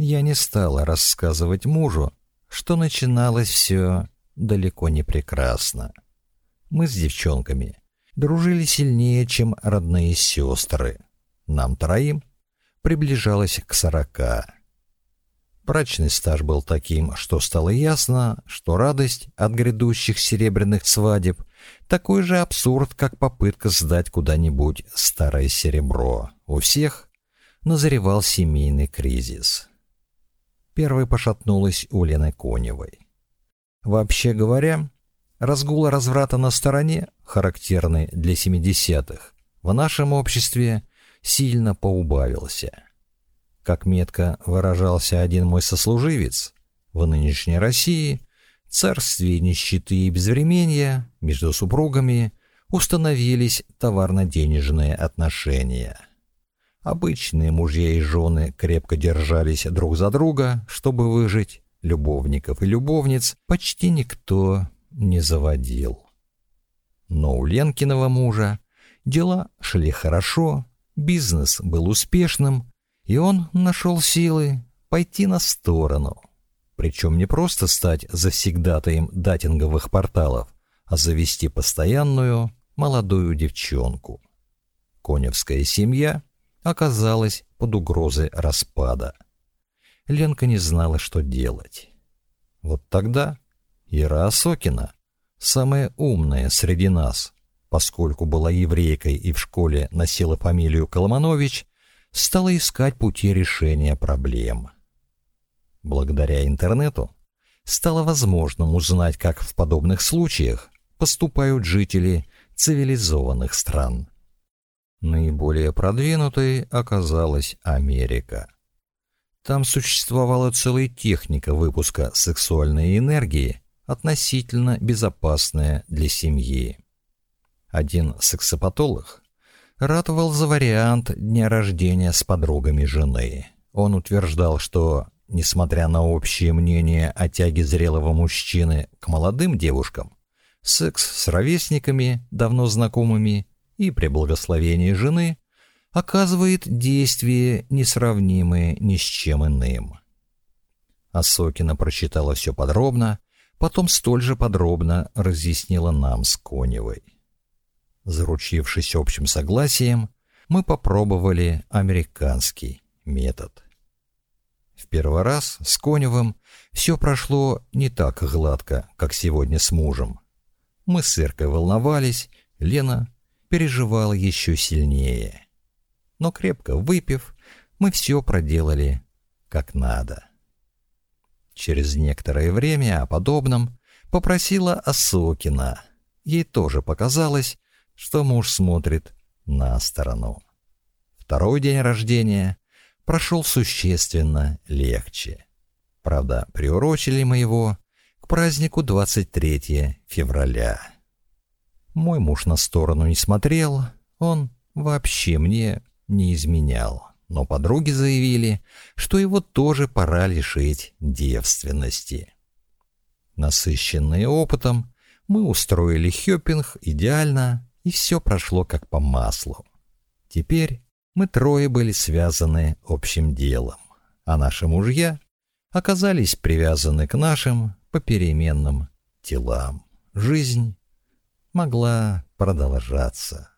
Я не стала рассказывать мужу, что начиналось все далеко не прекрасно. Мы с девчонками дружили сильнее, чем родные сестры. Нам троим приближалось к сорока. Брачный стаж был таким, что стало ясно, что радость от грядущих серебряных свадеб такой же абсурд, как попытка сдать куда-нибудь старое серебро. У всех назревал семейный кризис. Первой пошатнулась у Лены Коневой. Вообще говоря, разгул разврата на стороне, характерный для 70-х, в нашем обществе сильно поубавился. Как метко выражался один мой сослуживец, в нынешней России царстве нищеты и безвременья между супругами установились товарно-денежные отношения. Обычные мужья и жены крепко держались друг за друга, чтобы выжить, любовников и любовниц почти никто не заводил. Но у Ленкиного мужа дела шли хорошо, бизнес был успешным, и он нашел силы пойти на сторону. Причем не просто стать завсегдатаем датинговых порталов, а завести постоянную молодую девчонку. Коневская семья оказалась под угрозой распада. Ленка не знала, что делать. Вот тогда Ира Осокина, самая умная среди нас, поскольку была еврейкой и в школе носила фамилию Коломанович, стала искать пути решения проблем. Благодаря интернету стало возможным узнать, как в подобных случаях поступают жители цивилизованных стран. Наиболее продвинутой оказалась Америка. Там существовала целая техника выпуска сексуальной энергии, относительно безопасная для семьи. Один сексопатолог ратовал за вариант дня рождения с подругами жены. Он утверждал, что, несмотря на общее мнение о тяге зрелого мужчины к молодым девушкам, секс с ровесниками, давно знакомыми, и при благословении жены оказывает действие, несравнимое ни с чем иным. Осокина прочитала все подробно, потом столь же подробно разъяснила нам с Коневой. Заручившись общим согласием, мы попробовали американский метод. В первый раз с Коневым все прошло не так гладко, как сегодня с мужем. Мы с Иркой волновались, Лена переживала еще сильнее но крепко выпив, мы все проделали как надо. Через некоторое время о подобном попросила Осокина. Ей тоже показалось, что муж смотрит на сторону. Второй день рождения прошел существенно легче. Правда, приурочили мы его к празднику 23 февраля. Мой муж на сторону не смотрел, он вообще мне не изменял, но подруги заявили, что его тоже пора лишить девственности. Насыщенные опытом, мы устроили хёппинг идеально, и все прошло как по маслу. Теперь мы трое были связаны общим делом, а наши мужья оказались привязаны к нашим попеременным телам. Жизнь могла продолжаться.